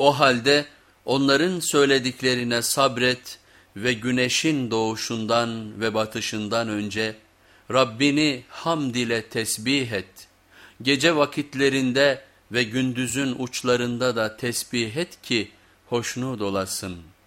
O halde onların söylediklerine sabret ve güneşin doğuşundan ve batışından önce Rabbini hamd ile tesbih et. Gece vakitlerinde ve gündüzün uçlarında da tesbih et ki hoşnut olasın.''